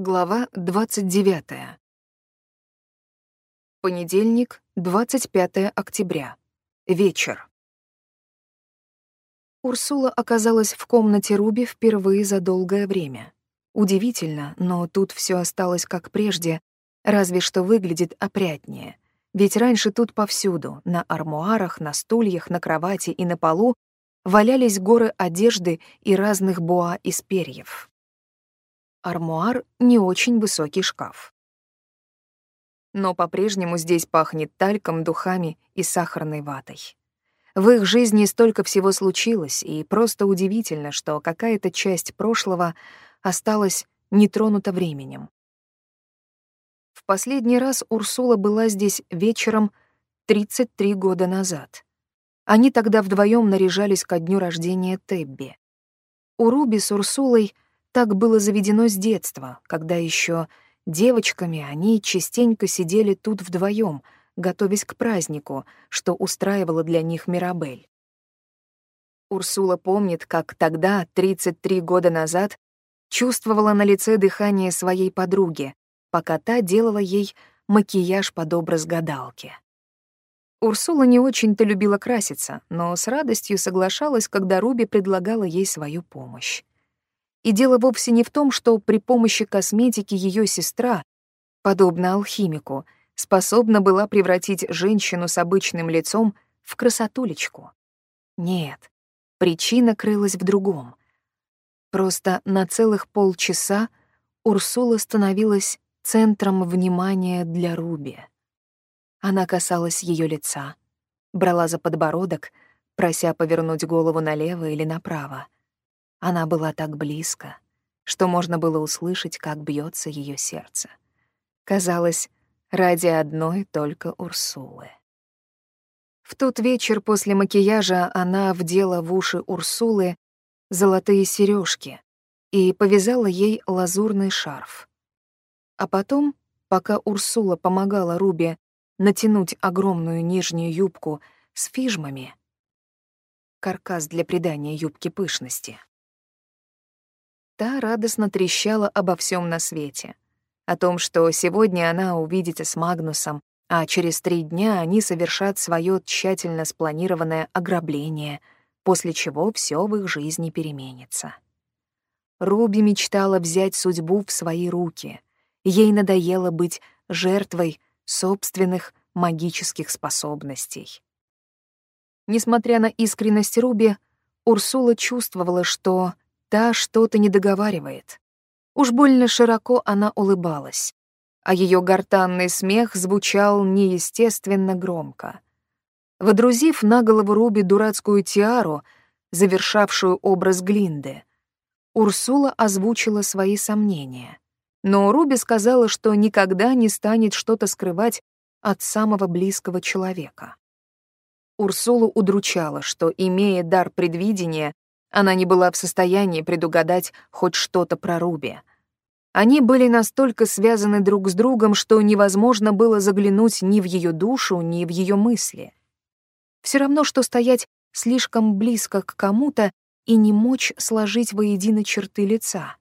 Глава 29. Понедельник, 25 октября. Вечер. Урсула оказалась в комнате Руби впервые за долгое время. Удивительно, но тут все осталось как прежде, разве что выглядит опрятнее. Ведь раньше тут повсюду, на армуарах, на стульях, на кровати и на полу, валялись горы одежды и разных боа из перьев армуар — не очень высокий шкаф. Но по-прежнему здесь пахнет тальком, духами и сахарной ватой. В их жизни столько всего случилось, и просто удивительно, что какая-то часть прошлого осталась нетронута временем. В последний раз Урсула была здесь вечером 33 года назад. Они тогда вдвоем наряжались ко дню рождения Тебби. У Руби с Урсулой — так было заведено с детства, когда еще девочками они частенько сидели тут вдвоем, готовясь к празднику, что устраивала для них Мирабель. Урсула помнит, как тогда, 33 года назад, чувствовала на лице дыхание своей подруги, пока та делала ей макияж под образ гадалки. Урсула не очень-то любила краситься, но с радостью соглашалась, когда Руби предлагала ей свою помощь. И дело вовсе не в том, что при помощи косметики ее сестра, подобно алхимику, способна была превратить женщину с обычным лицом в красотулечку. Нет, причина крылась в другом. Просто на целых полчаса Урсула становилась центром внимания для Руби. Она касалась ее лица, брала за подбородок, прося повернуть голову налево или направо — она была так близко, что можно было услышать, как бьется ее сердце. Казалось, ради одной только Урсулы. В тот вечер после макияжа она вдела в уши Урсулы золотые сережки и повязала ей лазурный шарф. А потом, пока Урсула помогала Рубе натянуть огромную нижнюю юбку с фижмами, каркас для придания юбке пышности, Та радостно трещала обо всем на свете. О том, что сегодня она увидится с Магнусом, а через три дня они совершат свое тщательно спланированное ограбление, после чего все в их жизни переменится. Руби мечтала взять судьбу в свои руки. Ей надоело быть жертвой собственных магических способностей. Несмотря на искренность Руби, Урсула чувствовала, что Та что-то не договаривает. Уж больно широко она улыбалась, а ее гортанный смех звучал неестественно громко. Водрузив на голову Руби дурацкую тиару, завершавшую образ Глинды, Урсула озвучила свои сомнения. Но Руби сказала, что никогда не станет что-то скрывать от самого близкого человека. Урсулу удручало, что, имея дар предвидения, она не была в состоянии предугадать хоть что-то про Руби. Они были настолько связаны друг с другом, что невозможно было заглянуть ни в ее душу, ни в ее мысли. Все равно, что стоять слишком близко к кому-то и не мочь сложить воедино черты лица.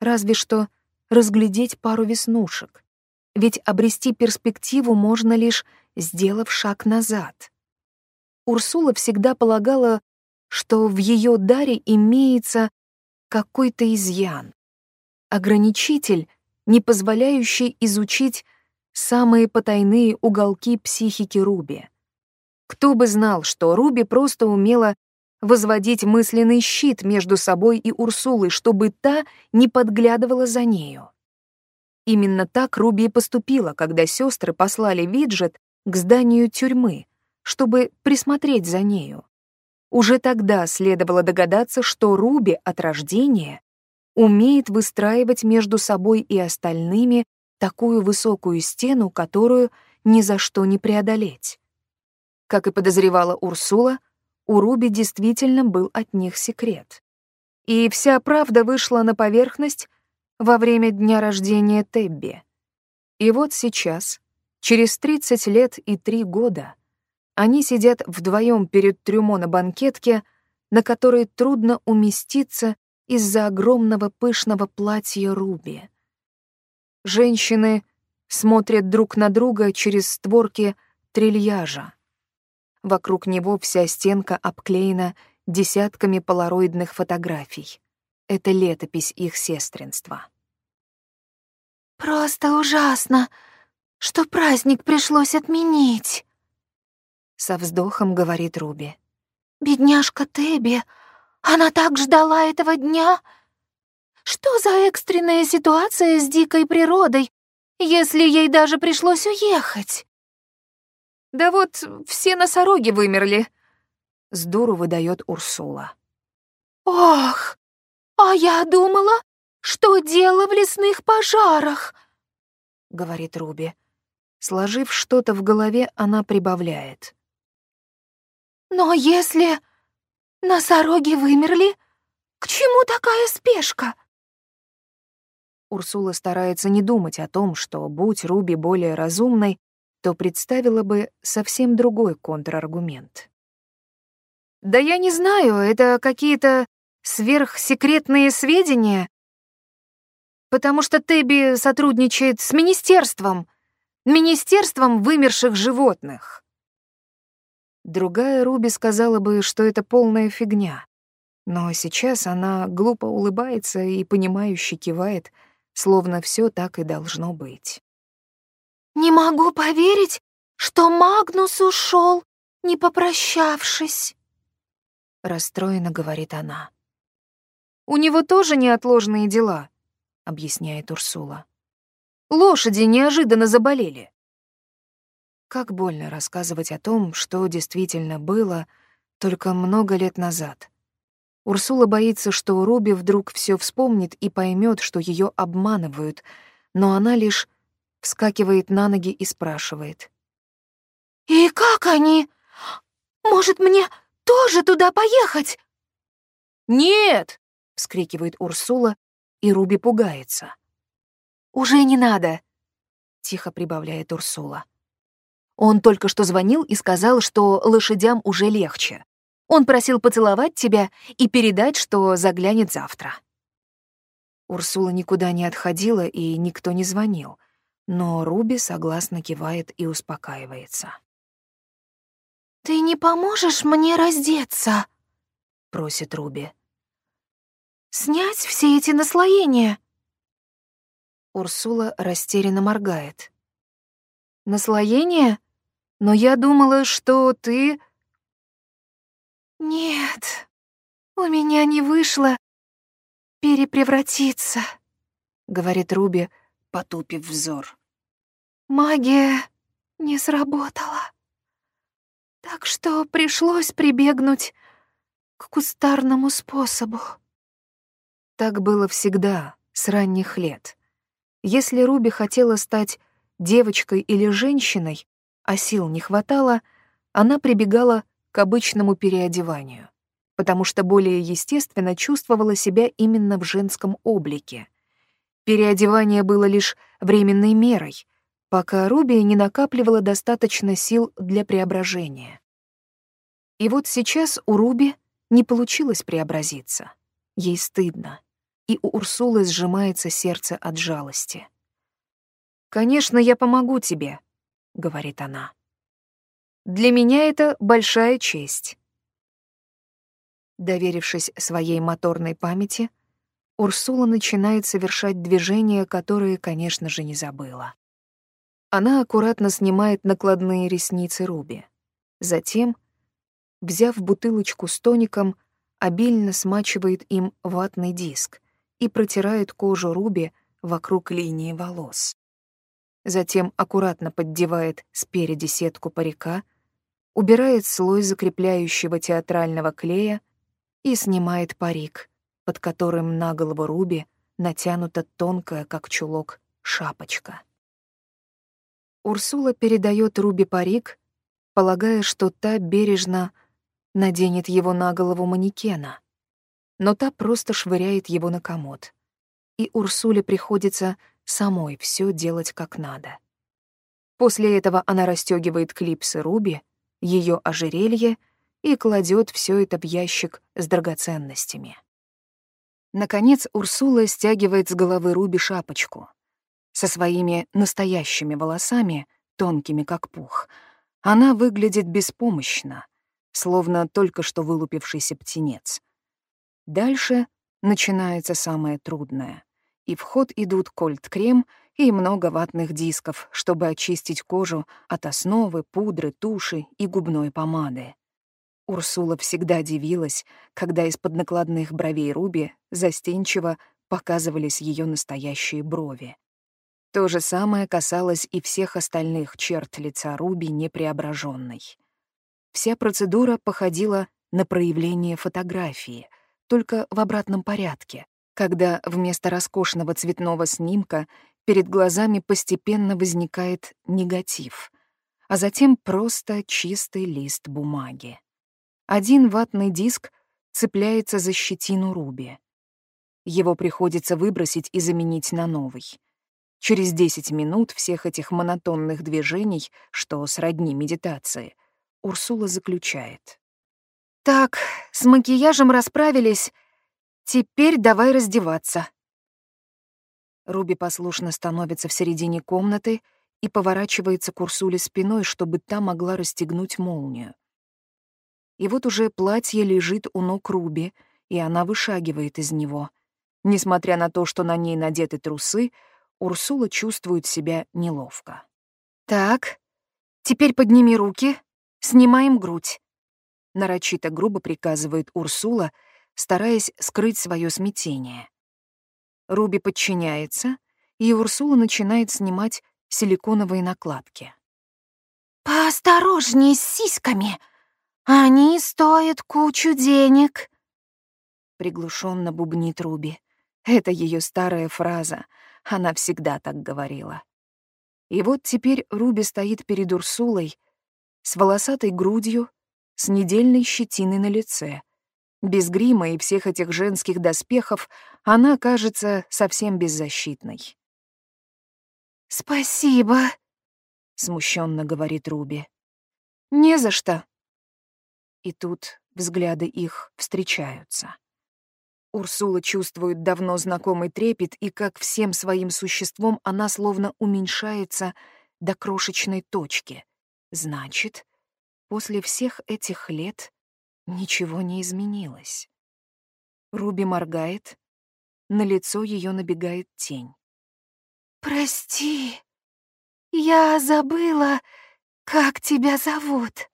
Разве что разглядеть пару веснушек. Ведь обрести перспективу можно лишь сделав шаг назад. Урсула всегда полагала, что в ее даре имеется какой-то изъян, ограничитель, не позволяющий изучить самые потайные уголки психики Руби. Кто бы знал, что Руби просто умела возводить мысленный щит между собой и Урсулой, чтобы та не подглядывала за нею. Именно так Руби и поступила, когда сестры послали Виджет к зданию тюрьмы, чтобы присмотреть за нею. Уже тогда следовало догадаться, что Руби от рождения умеет выстраивать между собой и остальными такую высокую стену, которую ни за что не преодолеть. Как и подозревала Урсула, у Руби действительно был от них секрет. И вся правда вышла на поверхность во время дня рождения Тебби. И вот сейчас, через 30 лет и 3 года, они сидят вдвоем перед трюмо на банкетке, на которой трудно уместиться из-за огромного пышного платья Руби. женщины смотрят друг на друга через створки трильяжа. Вокруг него вся стенка обклеена десятками полароидных фотографий. Это летопись их сестринства. «Просто ужасно, что праздник пришлось отменить», — со вздохом говорит Руби. «Бедняжка Тебби, она так ждала этого дня. Что за экстренная ситуация с дикой природой, если ей даже пришлось уехать?» «Да вот все носороги вымерли», — с дуру выдает Урсула. «Ох, а я думала, что дело в лесных пожарах», — говорит Руби. Сложив что-то в голове, она прибавляет. «Но если носороги вымерли, к чему такая спешка?» Урсула старается не думать о том, что, будь Руби более разумной, то представила бы совсем другой контраргумент. «Да я не знаю, это какие-то сверхсекретные сведения, потому что Тебби сотрудничает с министерством, министерством вымерших животных». Другая Руби сказала бы, что это полная фигня, но сейчас она глупо улыбается и понимающе кивает, словно все так и должно быть. «Не могу поверить, что Магнус ушел, не попрощавшись», — расстроенно говорит она. «У него тоже неотложные дела», — объясняет Урсула. «Лошади неожиданно заболели». Как больно рассказывать о том, что действительно было только много лет назад. Урсула боится, что Руби вдруг все вспомнит и поймет, что ее обманывают, но она лишь вскакивает на ноги и спрашивает. «И как они? Может, мне тоже туда поехать?» «Нет!» — вскрикивает Урсула, и Руби пугается. «Уже не надо!» — тихо прибавляет Урсула. Он только что звонил и сказал, что лошадям уже легче. Он просил поцеловать тебя и передать, что заглянет завтра. Урсула никуда не отходила, и никто не звонил но Руби согласно кивает и успокаивается. «Ты не поможешь мне раздеться?» — просит Руби. «Снять все эти наслоения?» Урсула растерянно моргает. «Наслоение? Но я думала, что ты...» «Нет, у меня не вышло перепревратиться», — говорит Руби, потупив взор. Магия не сработала. Так что пришлось прибегнуть к кустарному способу. Так было всегда, с ранних лет. Если Руби хотела стать девочкой или женщиной, а сил не хватало, она прибегала к обычному переодеванию, потому что более естественно чувствовала себя именно в женском облике. Переодевание было лишь временной мерой — пока Руби не накапливала достаточно сил для преображения. И вот сейчас у Руби не получилось преобразиться. Ей стыдно, и у Урсулы сжимается сердце от жалости. «Конечно, я помогу тебе», — говорит она. «Для меня это большая честь». Доверившись своей моторной памяти, Урсула начинает совершать движения, которые, конечно же, не забыла. Она аккуратно снимает накладные ресницы Руби. Затем, взяв бутылочку с тоником, обильно смачивает им ватный диск и протирает кожу Руби вокруг линии волос. Затем аккуратно поддевает спереди сетку парика, убирает слой закрепляющего театрального клея и снимает парик, под которым на голову Руби натянута тонкая, как чулок, шапочка. Урсула передает Руби парик, полагая, что та бережно наденет его на голову манекена. Но та просто швыряет его на комод. И Урсуле приходится самой все делать как надо. После этого она расстегивает клипсы Руби, ее ожерелье и кладет все это в ящик с драгоценностями. Наконец Урсула стягивает с головы Руби шапочку, Со своими настоящими волосами, тонкими как пух, она выглядит беспомощно, словно только что вылупившийся птенец. Дальше начинается самое трудное, и в ход идут кольт-крем и много ватных дисков, чтобы очистить кожу от основы, пудры, туши и губной помады. Урсула всегда дивилась, когда из-под накладных бровей Руби застенчиво показывались ее настоящие брови. То же самое касалось и всех остальных черт лица Руби непреображенной. Вся процедура походила на проявление фотографии, только в обратном порядке, когда вместо роскошного цветного снимка перед глазами постепенно возникает негатив, а затем просто чистый лист бумаги. Один ватный диск цепляется за щетину Руби. Его приходится выбросить и заменить на новый. Через 10 минут всех этих монотонных движений, что сродни медитации, Урсула заключает. «Так, с макияжем расправились. Теперь давай раздеваться». Руби послушно становится в середине комнаты и поворачивается к Урсуле спиной, чтобы та могла расстегнуть молнию. И вот уже платье лежит у ног Руби, и она вышагивает из него. Несмотря на то, что на ней надеты трусы, Урсула чувствует себя неловко. «Так, теперь подними руки, снимаем грудь», — нарочито грубо приказывает Урсула, стараясь скрыть свое смятение. Руби подчиняется, и Урсула начинает снимать силиконовые накладки. «Поосторожней с сиськами!» «Они стоят кучу денег», — приглушенно бубнит Руби. Это ее старая фраза. Она всегда так говорила. И вот теперь Руби стоит перед Урсулой с волосатой грудью, с недельной щетиной на лице. Без грима и всех этих женских доспехов она кажется совсем беззащитной. «Спасибо», — смущенно говорит Руби. «Не за что», и тут взгляды их встречаются. Урсула чувствует давно знакомый трепет, и как всем своим существом она словно уменьшается до крошечной точки. Значит, после всех этих лет ничего не изменилось. Руби моргает, на лицо ее набегает тень. «Прости, я забыла, как тебя зовут».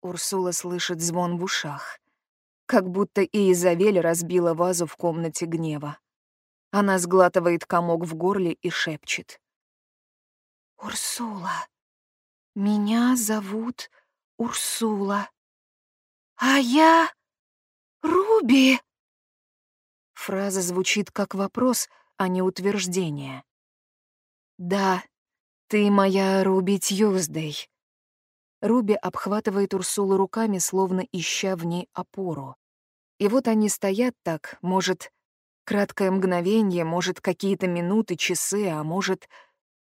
Урсула слышит звон в ушах, как будто и Изавель разбила вазу в комнате гнева. Она сглатывает комок в горле и шепчет. «Урсула, меня зовут Урсула, а я Руби». Фраза звучит как вопрос, а не утверждение. «Да, ты моя Руби Тьюздей», Руби обхватывает Урсулу руками, словно ища в ней опору. И вот они стоят так, может, краткое мгновение, может, какие-то минуты, часы, а может,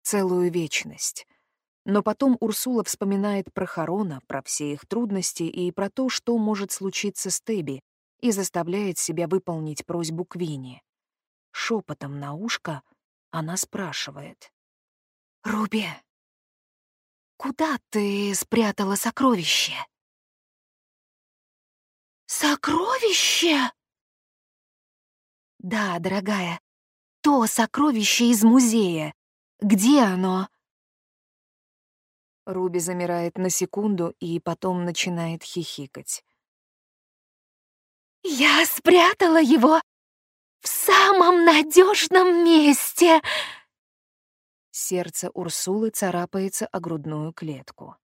целую вечность. Но потом Урсула вспоминает про Харона, про все их трудности и про то, что может случиться с Теби, и заставляет себя выполнить просьбу Квини. Шепотом на ушко она спрашивает. «Руби, Куда ты спрятала сокровище? Сокровище? Да, дорогая, то сокровище из музея. Где оно? Руби замирает на секунду и потом начинает хихикать. Я спрятала его в самом надежном месте. Сердце Урсулы царапается о грудную клетку.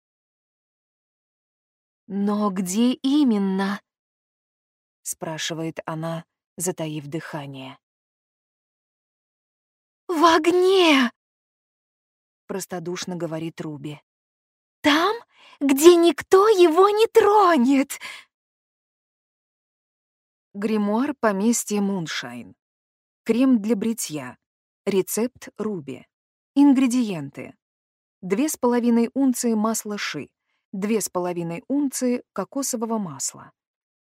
«Но где именно?» — спрашивает она, затаив дыхание. «В огне!» — простодушно говорит Руби. «Там, где никто его не тронет!» Гримуар поместья Муншайн. Крем для бритья. Рецепт Руби. Ингредиенты. 2,5 унции масла ши, 2,5 унции кокосового масла,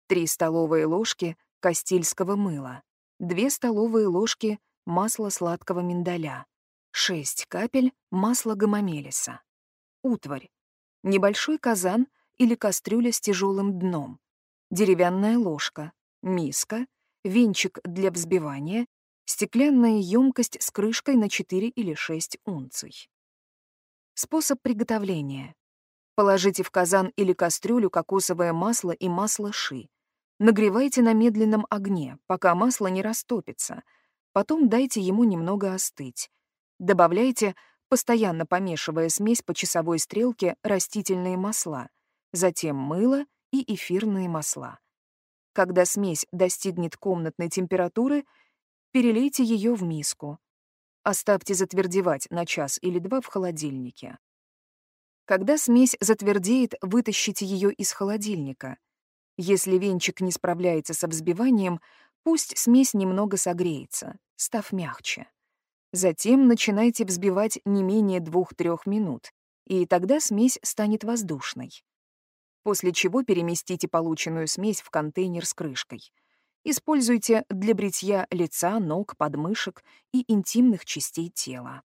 3 столовые ложки кастильского мыла, 2 столовые ложки масла сладкого миндаля, 6 капель масла гомомелиса. Утварь. Небольшой казан или кастрюля с тяжелым дном. Деревянная ложка. Миска. Венчик для взбивания. Стеклянная емкость с крышкой на 4 или 6 унций. Способ приготовления. Положите в казан или кастрюлю кокосовое масло и масло ши. Нагревайте на медленном огне, пока масло не растопится. Потом дайте ему немного остыть. Добавляйте, постоянно помешивая смесь по часовой стрелке, растительные масла, затем мыло и эфирные масла. Когда смесь достигнет комнатной температуры, перелейте ее в миску. Оставьте затвердевать на час или два в холодильнике. Когда смесь затвердеет, вытащите ее из холодильника. Если венчик не справляется со взбиванием, пусть смесь немного согреется, став мягче. Затем начинайте взбивать не менее 2-3 минут, и тогда смесь станет воздушной. После чего переместите полученную смесь в контейнер с крышкой. Используйте для бритья лица, ног, подмышек и интимных частей тела.